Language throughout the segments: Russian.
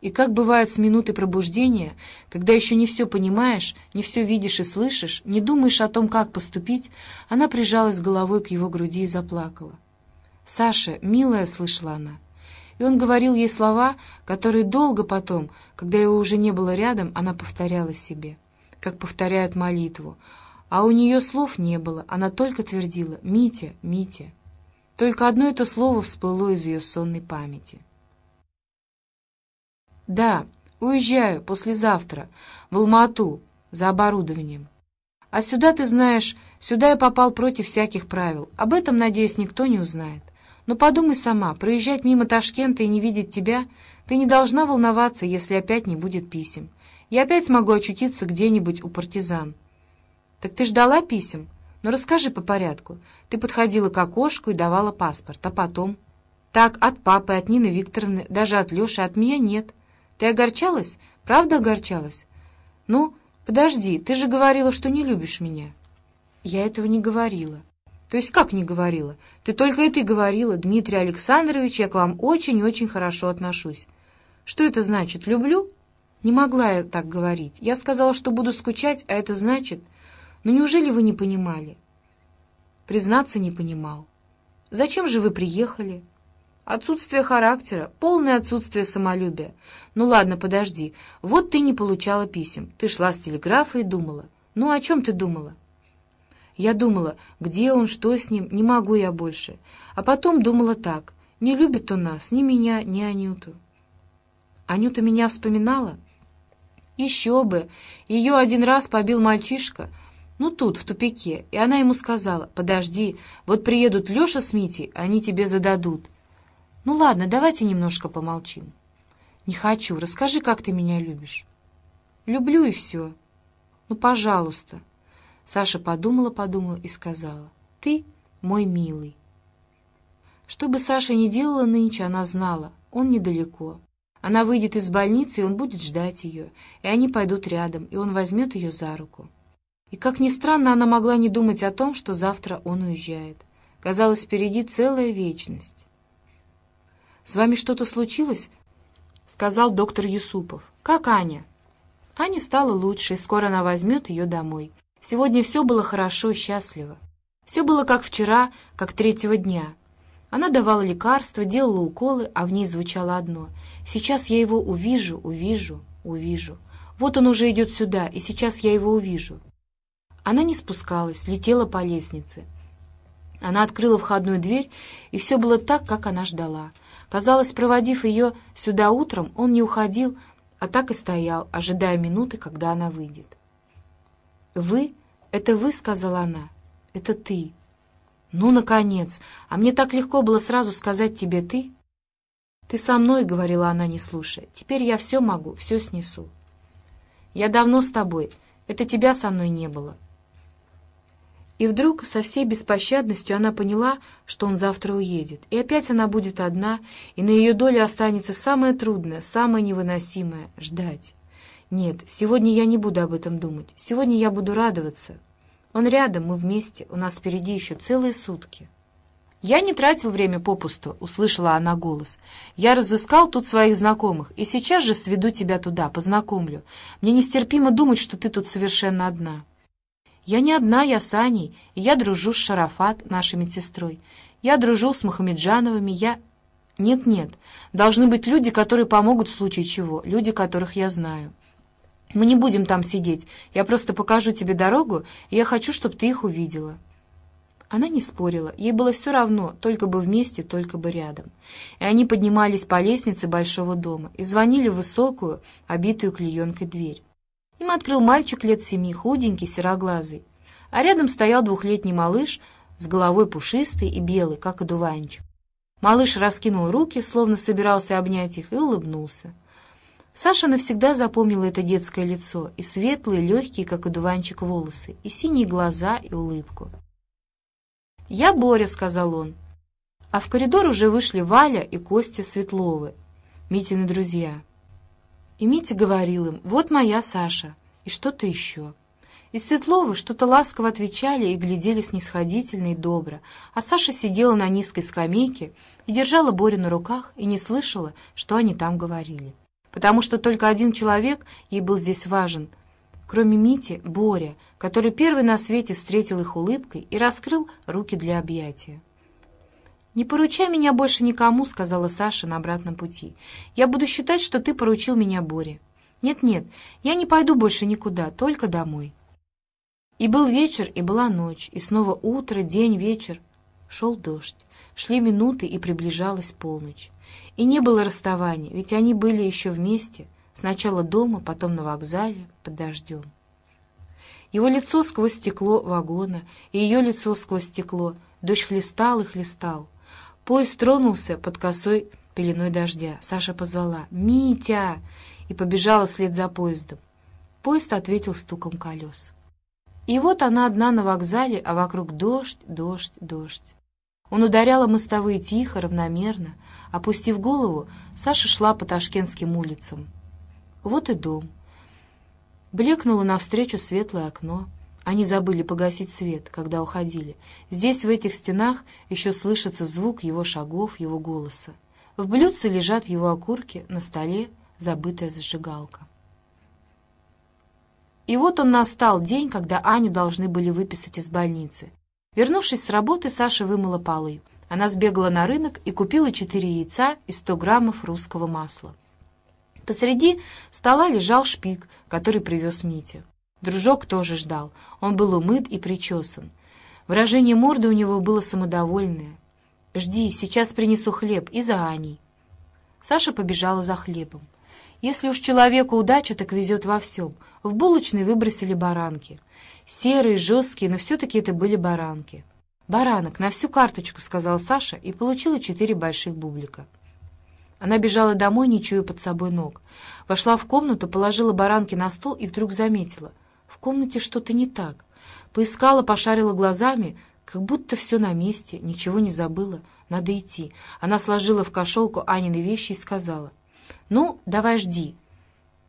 И как бывает с минуты пробуждения, когда еще не все понимаешь, не все видишь и слышишь, не думаешь о том, как поступить, она прижалась головой к его груди и заплакала. «Саша, милая», — слышала она. И он говорил ей слова, которые долго потом, когда его уже не было рядом, она повторяла себе, как повторяют молитву. А у нее слов не было, она только твердила «Митя, Митя». Только одно это слово всплыло из ее сонной памяти. «Да, уезжаю послезавтра, в Алмату, за оборудованием. А сюда, ты знаешь, сюда я попал против всяких правил. Об этом, надеюсь, никто не узнает. Но подумай сама, проезжать мимо Ташкента и не видеть тебя, ты не должна волноваться, если опять не будет писем. Я опять смогу очутиться где-нибудь у партизан. Так ты ждала писем? Ну расскажи по порядку. Ты подходила к окошку и давала паспорт, а потом... Так, от папы, от Нины Викторовны, даже от Леши, от меня нет. Ты огорчалась? Правда огорчалась? Ну, подожди, ты же говорила, что не любишь меня. Я этого не говорила. То есть как не говорила? Ты только это и говорила, Дмитрий Александрович, я к вам очень-очень хорошо отношусь. Что это значит, люблю? Не могла я так говорить. Я сказала, что буду скучать, а это значит... Но неужели вы не понимали? Признаться, не понимал. Зачем же вы приехали? Отсутствие характера, полное отсутствие самолюбия. Ну ладно, подожди. Вот ты не получала писем. Ты шла с телеграфа и думала. Ну, о чем ты думала? Я думала, где он, что с ним, не могу я больше. А потом думала так. Не любит он нас, ни меня, ни Анюту. Анюта меня вспоминала? Еще бы! Ее один раз побил мальчишка, ну тут, в тупике, и она ему сказала, «Подожди, вот приедут Леша с Митей, они тебе зададут». «Ну ладно, давайте немножко помолчим». «Не хочу. Расскажи, как ты меня любишь». «Люблю, и все». «Ну, пожалуйста». Саша подумала-подумала и сказала, «Ты мой милый». Что бы Саша ни делала нынче, она знала, он недалеко. Она выйдет из больницы, и он будет ждать ее, и они пойдут рядом, и он возьмет ее за руку. И, как ни странно, она могла не думать о том, что завтра он уезжает. Казалось, впереди целая вечность. «С вами что-то случилось?» — сказал доктор Юсупов. «Как Аня?» Аня стала лучше, и скоро она возьмет ее домой. Сегодня все было хорошо и счастливо. Все было как вчера, как третьего дня. Она давала лекарства, делала уколы, а в ней звучало одно. «Сейчас я его увижу, увижу, увижу. Вот он уже идет сюда, и сейчас я его увижу». Она не спускалась, летела по лестнице. Она открыла входную дверь, и все было так, как она ждала — Казалось, проводив ее сюда утром, он не уходил, а так и стоял, ожидая минуты, когда она выйдет. «Вы? Это вы?» — сказала она. «Это ты». «Ну, наконец! А мне так легко было сразу сказать тебе «ты». «Ты со мной», — говорила она, не слушая. «Теперь я все могу, все снесу». «Я давно с тобой. Это тебя со мной не было». И вдруг со всей беспощадностью она поняла, что он завтра уедет, и опять она будет одна, и на ее долю останется самое трудное, самое невыносимое — ждать. Нет, сегодня я не буду об этом думать, сегодня я буду радоваться. Он рядом, мы вместе, у нас впереди еще целые сутки. «Я не тратил время попусту», — услышала она голос. «Я разыскал тут своих знакомых, и сейчас же сведу тебя туда, познакомлю. Мне нестерпимо думать, что ты тут совершенно одна». Я не одна, я с Аней, и я дружу с Шарафат, нашей медсестрой. Я дружу с Мухамеджановыми, я... Нет-нет, должны быть люди, которые помогут в случае чего, люди, которых я знаю. Мы не будем там сидеть, я просто покажу тебе дорогу, и я хочу, чтобы ты их увидела». Она не спорила, ей было все равно, только бы вместе, только бы рядом. И они поднимались по лестнице большого дома и звонили в высокую, обитую клеенкой дверь. Им открыл мальчик лет семи, худенький, сероглазый. А рядом стоял двухлетний малыш с головой пушистой и белой, как одуванчик. Малыш раскинул руки, словно собирался обнять их, и улыбнулся. Саша навсегда запомнила это детское лицо, и светлые, легкие, как одуванчик, волосы, и синие глаза, и улыбку. «Я Боря», — сказал он. А в коридор уже вышли Валя и Костя Светловы, Митины друзья. И Митя говорил им, вот моя Саша, и что-то еще. Из Светловы что-то ласково отвечали и глядели снисходительно и добро, а Саша сидела на низкой скамейке и держала Борю на руках и не слышала, что они там говорили. потому что только один человек ей был здесь важен, кроме Мити, Боря, который первый на свете встретил их улыбкой и раскрыл руки для объятия. «Не поручай меня больше никому», — сказала Саша на обратном пути. «Я буду считать, что ты поручил меня Боре». «Нет-нет, я не пойду больше никуда, только домой». И был вечер, и была ночь, и снова утро, день, вечер. Шел дождь. Шли минуты, и приближалась полночь. И не было расставания, ведь они были еще вместе. Сначала дома, потом на вокзале, под дождем. Его лицо сквозь стекло вагона, и ее лицо сквозь стекло. Дождь хлестал и хлестал. Поезд тронулся под косой пеленой дождя. Саша позвала «Митя!» и побежала вслед за поездом. Поезд ответил стуком колес. И вот она одна на вокзале, а вокруг дождь, дождь, дождь. Он ударял о мостовые тихо, равномерно. Опустив голову, Саша шла по ташкентским улицам. Вот и дом. Блекнуло навстречу светлое окно. Они забыли погасить свет, когда уходили. Здесь, в этих стенах, еще слышится звук его шагов, его голоса. В блюдце лежат его окурки, на столе забытая зажигалка. И вот он настал день, когда Аню должны были выписать из больницы. Вернувшись с работы, Саша вымыла полы. Она сбегала на рынок и купила четыре яйца и сто граммов русского масла. Посреди стола лежал шпик, который привез Митя. Дружок тоже ждал. Он был умыт и причесан. Выражение морды у него было самодовольное. «Жди, сейчас принесу хлеб и за Аней». Саша побежала за хлебом. Если уж человеку удача, так везет во всем. В булочной выбросили баранки. Серые, жесткие, но все-таки это были баранки. «Баранок, на всю карточку», — сказал Саша, и получила четыре больших бублика. Она бежала домой, не чуя под собой ног. Вошла в комнату, положила баранки на стол и вдруг заметила. В комнате что-то не так. Поискала, пошарила глазами, как будто все на месте, ничего не забыла. Надо идти. Она сложила в кошелку Анины вещи и сказала. «Ну, давай жди».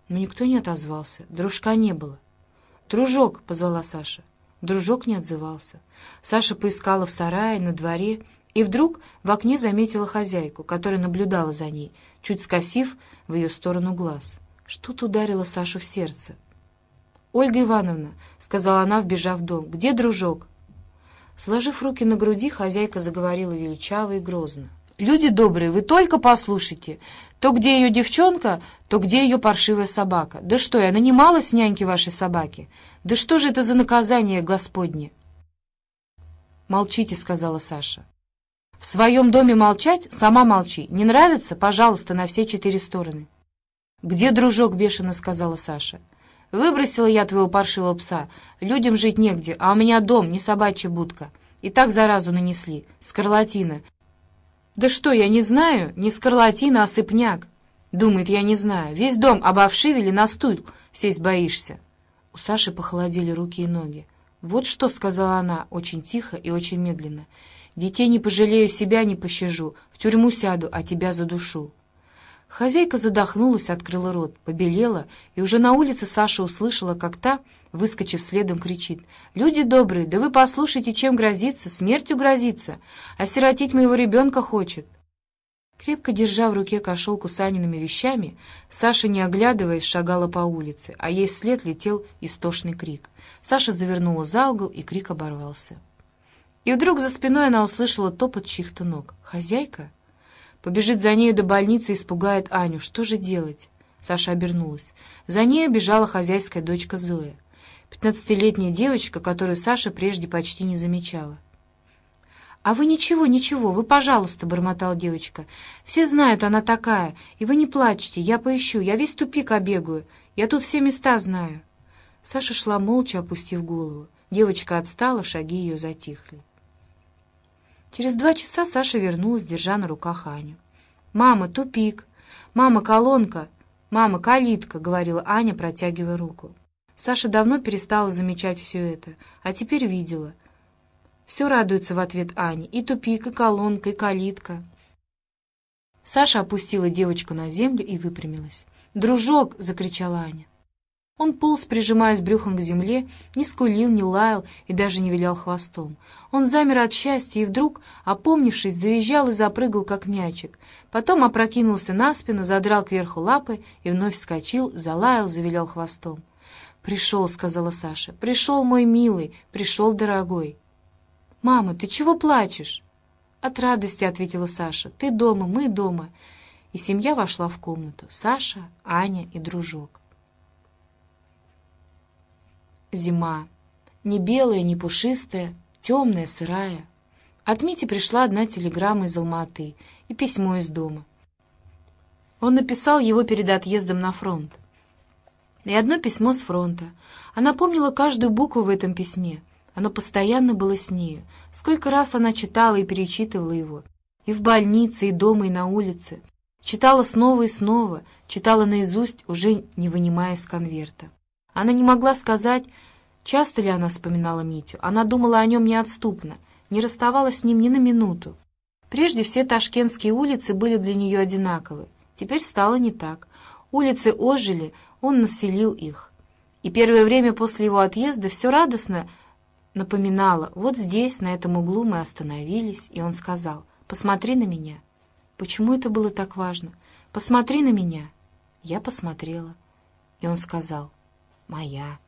Но никто не отозвался. Дружка не было. «Дружок!» — позвала Саша. Дружок не отзывался. Саша поискала в сарае, на дворе, и вдруг в окне заметила хозяйку, которая наблюдала за ней, чуть скосив в ее сторону глаз. Что-то ударило Сашу в сердце. «Ольга Ивановна», — сказала она, вбежав в дом, — «где дружок?» Сложив руки на груди, хозяйка заговорила величаво и грозно. «Люди добрые, вы только послушайте. То, где ее девчонка, то, где ее паршивая собака. Да что, я нанималась в няньке вашей собаки? Да что же это за наказание Господне?» «Молчите», — сказала Саша. «В своем доме молчать? Сама молчи. Не нравится? Пожалуйста, на все четыре стороны». «Где дружок?» — бешено сказала Саша. Выбросила я твоего паршивого пса. Людям жить негде, а у меня дом, не собачья будка. И так заразу нанесли. Скарлатина. Да что, я не знаю? Не скарлатина, а сыпняк. Думает, я не знаю. Весь дом обовшивели на стул. Сесть боишься. У Саши похолодели руки и ноги. «Вот что», — сказала она, очень тихо и очень медленно. «Детей не пожалею, себя не пощажу. В тюрьму сяду, а тебя задушу». Хозяйка задохнулась, открыла рот, побелела, и уже на улице Саша услышала, как та, выскочив следом, кричит. «Люди добрые, да вы послушайте, чем грозится, смертью грозится, осиротить моего ребенка хочет». Крепко держа в руке кошелку с Аниными вещами, Саша, не оглядываясь, шагала по улице, а ей вслед летел истошный крик. Саша завернула за угол, и крик оборвался. И вдруг за спиной она услышала топот чьих-то ног. «Хозяйка?» Побежит за нею до больницы и испугает Аню. Что же делать? Саша обернулась. За ней бежала хозяйская дочка Зоя. Пятнадцатилетняя девочка, которую Саша прежде почти не замечала. «А вы ничего, ничего, вы, пожалуйста», — бормотала девочка. «Все знают, она такая. И вы не плачьте, я поищу, я весь тупик обегаю. Я тут все места знаю». Саша шла молча, опустив голову. Девочка отстала, шаги ее затихли. Через два часа Саша вернулась, держа на руках Аню. «Мама, тупик! Мама, колонка! Мама, калитка!» — говорила Аня, протягивая руку. Саша давно перестала замечать все это, а теперь видела. Все радуется в ответ Ане. И тупик, и колонка, и калитка. Саша опустила девочку на землю и выпрямилась. «Дружок!» — закричала Аня. Он полз, прижимаясь брюхом к земле, не скулил, не лаял и даже не вилял хвостом. Он замер от счастья и вдруг, опомнившись, завизжал и запрыгал, как мячик. Потом опрокинулся на спину, задрал кверху лапы и вновь вскочил, залаял, завилял хвостом. «Пришел», — сказала Саша. «Пришел, мой милый, пришел, дорогой». «Мама, ты чего плачешь?» «От радости», — ответила Саша. «Ты дома, мы дома». И семья вошла в комнату. Саша, Аня и дружок. Зима. Не белая, не пушистая, темная, сырая. От Мити пришла одна телеграмма из Алматы и письмо из дома. Он написал его перед отъездом на фронт. И одно письмо с фронта. Она помнила каждую букву в этом письме. Оно постоянно было с нею. Сколько раз она читала и перечитывала его. И в больнице, и дома, и на улице. Читала снова и снова, читала наизусть, уже не вынимая из конверта. Она не могла сказать, часто ли она вспоминала Митю. Она думала о нем неотступно, не расставалась с ним ни на минуту. Прежде все ташкентские улицы были для нее одинаковы. Теперь стало не так. Улицы ожили, он населил их. И первое время после его отъезда все радостно напоминало. Вот здесь, на этом углу мы остановились, и он сказал, «Посмотри на меня». Почему это было так важно? «Посмотри на меня». Я посмотрела. И он сказал, моя.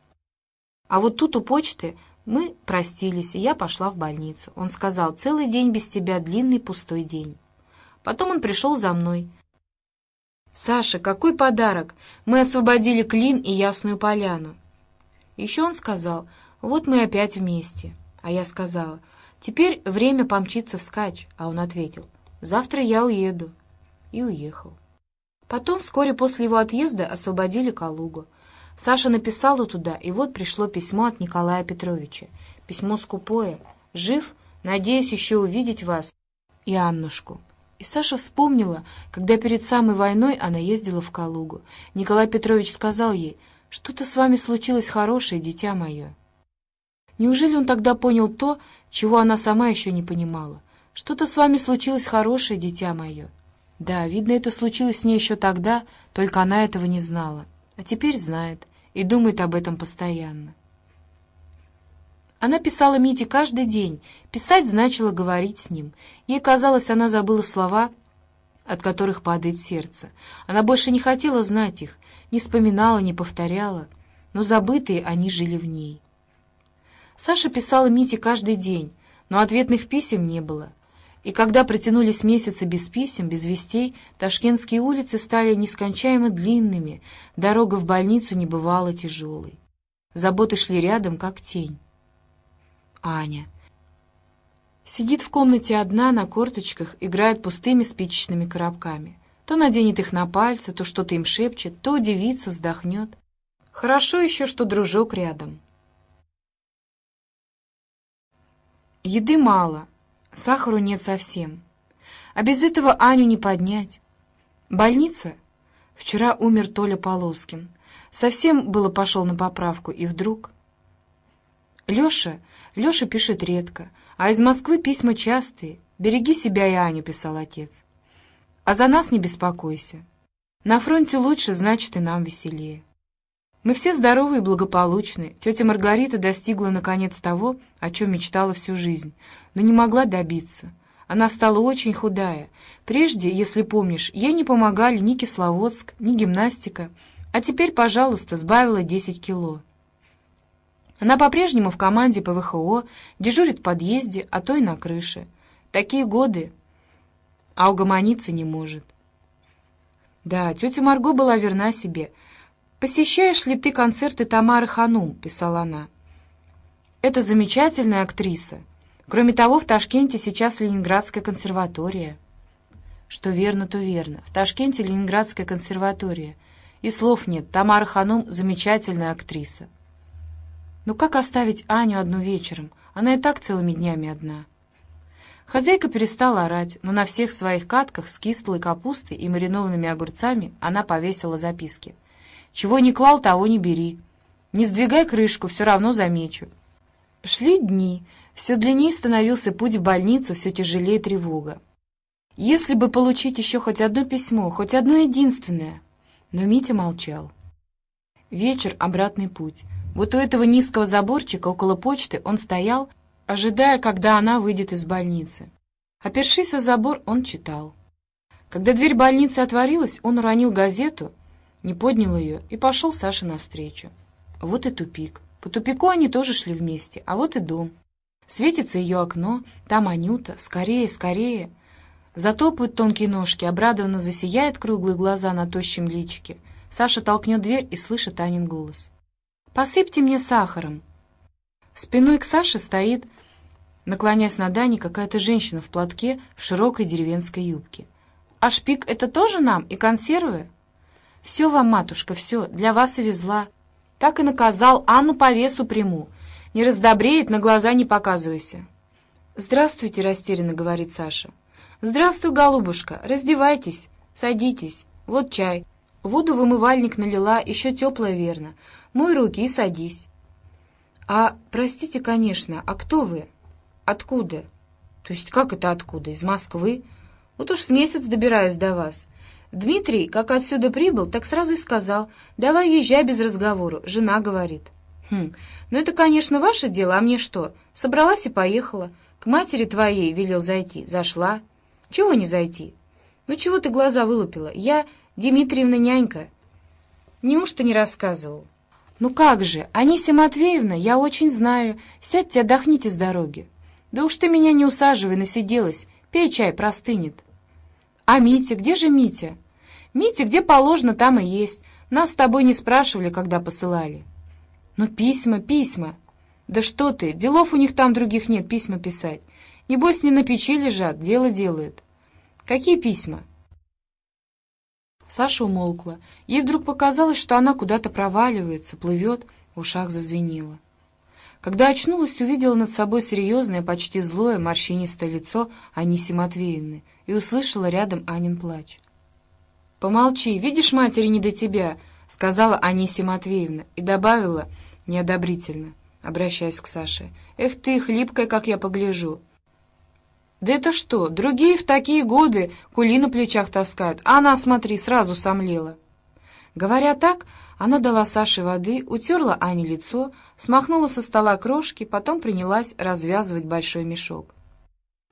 А вот тут у почты мы простились, и я пошла в больницу. Он сказал, целый день без тебя, длинный пустой день. Потом он пришел за мной. «Саша, какой подарок! Мы освободили Клин и Ясную Поляну». Еще он сказал, «Вот мы опять вместе». А я сказала, «Теперь время помчиться вскачь». А он ответил, «Завтра я уеду». И уехал. Потом, вскоре после его отъезда, освободили Калугу. Саша написала туда, и вот пришло письмо от Николая Петровича. Письмо скупое. «Жив? Надеюсь еще увидеть вас и Аннушку». И Саша вспомнила, когда перед самой войной она ездила в Калугу. Николай Петрович сказал ей, «Что-то с вами случилось хорошее, дитя мое». Неужели он тогда понял то, чего она сама еще не понимала? «Что-то с вами случилось хорошее, дитя мое». Да, видно, это случилось с ней еще тогда, только она этого не знала а теперь знает и думает об этом постоянно. Она писала Мите каждый день. Писать значило говорить с ним. Ей казалось, она забыла слова, от которых падает сердце. Она больше не хотела знать их, не вспоминала, не повторяла, но забытые они жили в ней. Саша писала Мите каждый день, но ответных писем не было — и когда протянулись месяцы без писем, без вестей, ташкентские улицы стали нескончаемо длинными, дорога в больницу не бывала тяжелой. Заботы шли рядом, как тень. Аня. Сидит в комнате одна на корточках, играет пустыми спичечными коробками. То наденет их на пальцы, то что-то им шепчет, то удивится, вздохнет. Хорошо еще, что дружок рядом. Еды мало — Сахару нет совсем. А без этого Аню не поднять. Больница? Вчера умер Толя Полоскин. Совсем было пошел на поправку, и вдруг... Леша, Леша пишет редко, а из Москвы письма частые. «Береги себя и Аню», — писал отец. «А за нас не беспокойся. На фронте лучше, значит, и нам веселее». Мы все здоровы и благополучны. Тетя Маргарита достигла наконец того, о чем мечтала всю жизнь, но не могла добиться. Она стала очень худая. Прежде, если помнишь, ей не помогали ни Кисловодск, ни гимнастика, а теперь, пожалуйста, сбавила 10 кило. Она по-прежнему в команде ПВХО, дежурит в подъезде, а то и на крыше. Такие годы, а угомониться не может. Да, тетя Марго была верна себе — «Посещаешь ли ты концерты Тамары Ханум?» — писала она. «Это замечательная актриса. Кроме того, в Ташкенте сейчас Ленинградская консерватория». Что верно, то верно. В Ташкенте Ленинградская консерватория. И слов нет. Тамара Ханум — замечательная актриса. Но как оставить Аню одну вечером? Она и так целыми днями одна. Хозяйка перестала орать, но на всех своих катках с кислой капустой и маринованными огурцами она повесила записки. Чего не клал, того не бери. Не сдвигай крышку, все равно замечу. Шли дни. Все длиннее становился путь в больницу, все тяжелее тревога. Если бы получить еще хоть одно письмо, хоть одно единственное. Но Митя молчал. Вечер — обратный путь. Вот у этого низкого заборчика около почты он стоял, ожидая, когда она выйдет из больницы. Опершись о забор, он читал. Когда дверь больницы отворилась, он уронил газету, не поднял ее и пошел Саше навстречу. Вот и тупик. По тупику они тоже шли вместе, а вот и дом. Светится ее окно, там Анюта, скорее, скорее. Затопают тонкие ножки, обрадованно засияют круглые глаза на тощем личике. Саша толкнет дверь и слышит Анин голос. «Посыпьте мне сахаром». Спиной к Саше стоит наклоняясь над Аней, какая-то женщина в платке в широкой деревенской юбке. «А шпик — это тоже нам и консервы?» «Все вам, матушка, все, для вас и везла». Так и наказал, Анну по весу приму. Не раздобреет, на глаза не показывайся. «Здравствуйте», — растерянно говорит Саша. «Здравствуй, голубушка, раздевайтесь, садитесь, вот чай. Воду в умывальник налила, еще теплая, верно. Мой руки и садись». «А, простите, конечно, а кто вы?» «Откуда?» «То есть как это откуда? Из Москвы?» «Вот уж с месяц добираюсь до вас. Дмитрий, как отсюда прибыл, так сразу и сказал, давай езжай без разговору, жена говорит». «Хм, ну это, конечно, ваше дело, а мне что? Собралась и поехала. К матери твоей велел зайти. Зашла. Чего не зайти? Ну чего ты глаза вылупила? Я Дмитриевна нянька». «Неужто не рассказывал?» «Ну как же, Анисия Матвеевна, я очень знаю. Сядьте, отдохните с дороги». «Да уж ты меня не усаживай, насиделась. Пей чай, простынет». «А Митя? Где же Митя?» «Митя, где положено, там и есть. Нас с тобой не спрашивали, когда посылали». «Ну, письма, письма». «Да что ты, делов у них там других нет, письма писать. Небось, не на печи лежат, дело делают». «Какие письма?» Саша умолкла. Ей вдруг показалось, что она куда-то проваливается, плывет, в ушах зазвенело. Когда очнулась, увидела над собой серьезное, почти злое, морщинистое лицо Аниси Матвеевны и услышала рядом Анин плач. «Помолчи, видишь, матери не до тебя», — сказала Анисия Матвеевна и добавила неодобрительно, обращаясь к Саше. «Эх ты, хлипкая, как я погляжу». «Да это что, другие в такие годы кули на плечах таскают, а она, смотри, сразу сомлела». Говоря так, она дала Саше воды, утерла Ане лицо, смахнула со стола крошки, потом принялась развязывать большой мешок.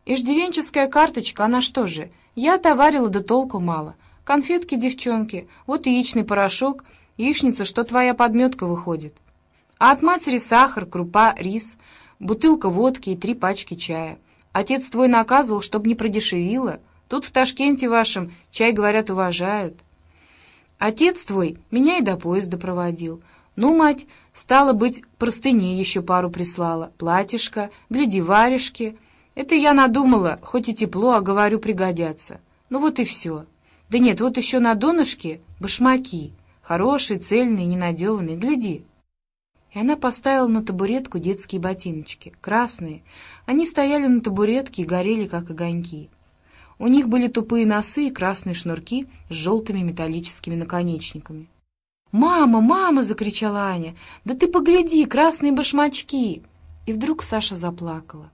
«Иждивенческая карточка, она что же? Я товарила да толку мало. Конфетки, девчонки, вот яичный порошок, яичница, что твоя подметка выходит. А от матери сахар, крупа, рис, бутылка водки и три пачки чая. Отец твой наказывал, чтоб не продешевило. Тут в Ташкенте вашем чай, говорят, уважают». Отец твой меня и до поезда проводил. Ну, мать, стало быть, простыни еще пару прислала, платьишко, гляди, варежки. Это я надумала, хоть и тепло, а говорю, пригодятся. Ну вот и все. Да нет, вот еще на донышке башмаки, хорошие, цельные, ненадеванные, гляди. И она поставила на табуретку детские ботиночки, красные. Они стояли на табуретке и горели, как огоньки. У них были тупые носы и красные шнурки с желтыми металлическими наконечниками. «Мама, мама!» — закричала Аня. «Да ты погляди, красные башмачки!» И вдруг Саша заплакала.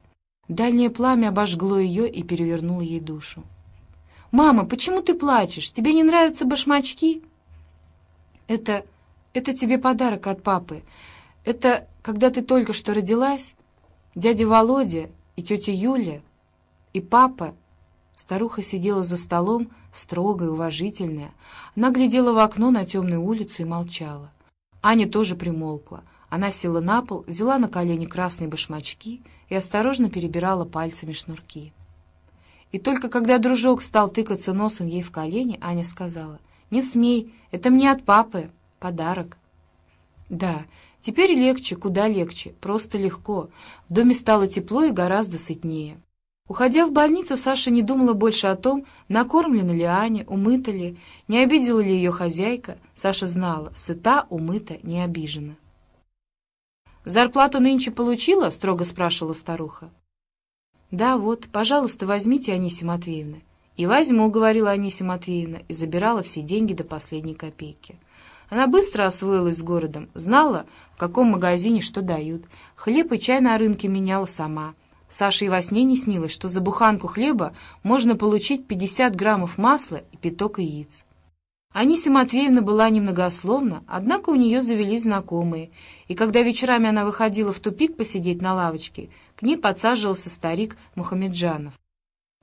Дальнее пламя обожгло ее и перевернуло ей душу. «Мама, почему ты плачешь? Тебе не нравятся башмачки?» «Это... это тебе подарок от папы. Это когда ты только что родилась, дядя Володя и тетя Юля и папа Старуха сидела за столом, строгая, уважительная. Она глядела в окно на темную улицу и молчала. Аня тоже примолкла. Она села на пол, взяла на колени красные башмачки и осторожно перебирала пальцами шнурки. И только когда дружок стал тыкаться носом ей в колени, Аня сказала, «Не смей, это мне от папы, подарок». Да, теперь легче, куда легче, просто легко. В доме стало тепло и гораздо сытнее. Уходя в больницу, Саша не думала больше о том, накормлена ли Аня, умыта ли, не обидела ли ее хозяйка. Саша знала, сыта, умыта, не обижена. «Зарплату нынче получила?» — строго спрашивала старуха. «Да, вот, пожалуйста, возьмите, Анисия Матвеевна». «И возьму», — говорила Анисия Матвеевна, и забирала все деньги до последней копейки. Она быстро освоилась с городом, знала, в каком магазине что дают. Хлеб и чай на рынке меняла сама — Саше и во сне не снилось, что за буханку хлеба можно получить 50 граммов масла и пяток яиц. Анисия Матвеевна была немногословна, однако у нее завелись знакомые, и когда вечерами она выходила в тупик посидеть на лавочке, к ней подсаживался старик Мухамеджанов.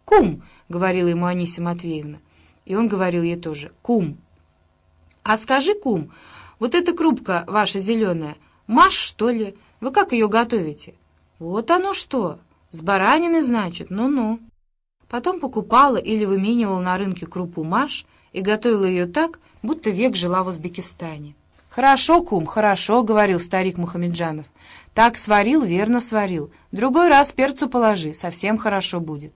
«Кум!» — говорила ему Анисия Матвеевна, и он говорил ей тоже «Кум!» «А скажи, кум, вот эта крупка ваша зеленая, маш, что ли? Вы как ее готовите?» «Вот оно что! С баранины, значит? Ну-ну!» Потом покупала или выменивала на рынке крупу маш и готовила ее так, будто век жила в Узбекистане. «Хорошо, кум, хорошо», — говорил старик Мухамеджанов. «Так сварил, верно сварил. Другой раз перцу положи, совсем хорошо будет».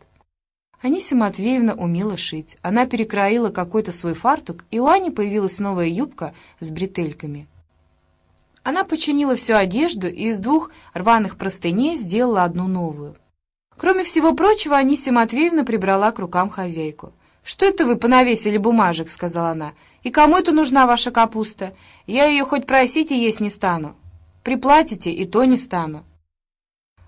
Анисия Матвеевна умела шить. Она перекроила какой-то свой фартук, и у Ани появилась новая юбка с бретельками. Она починила всю одежду и из двух рваных простыней сделала одну новую. Кроме всего прочего, Анисия Матвеевна прибрала к рукам хозяйку. «Что это вы понавесили бумажек?» — сказала она. «И кому это нужна ваша капуста? Я ее хоть просить и есть не стану. Приплатите, и то не стану».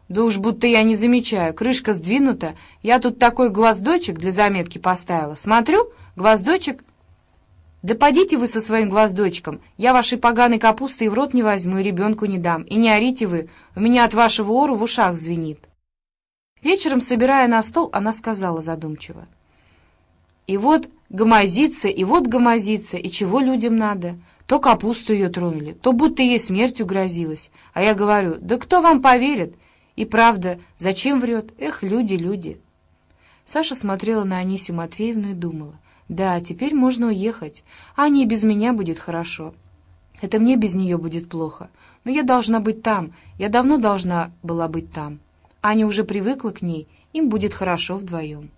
Да уж будто я не замечаю. Крышка сдвинута. Я тут такой гвоздочек для заметки поставила. Смотрю, гвоздочек... Да подите вы со своим гвоздочком. Я вашей поганой капусты и в рот не возьму, и ребенку не дам. И не орите вы. У меня от вашего ору в ушах звенит. Вечером, собирая на стол, она сказала задумчиво. И вот гомозится, и вот гомозится, и чего людям надо? То капусту ее тронули, то будто ей смертью грозилась. А я говорю, да кто вам поверит? И правда, зачем врет? Эх, люди, люди. Саша смотрела на Анисию Матвеевну и думала. Да, теперь можно уехать. Ане и без меня будет хорошо. Это мне без нее будет плохо. Но я должна быть там. Я давно должна была быть там. Аня уже привыкла к ней. Им будет хорошо вдвоем.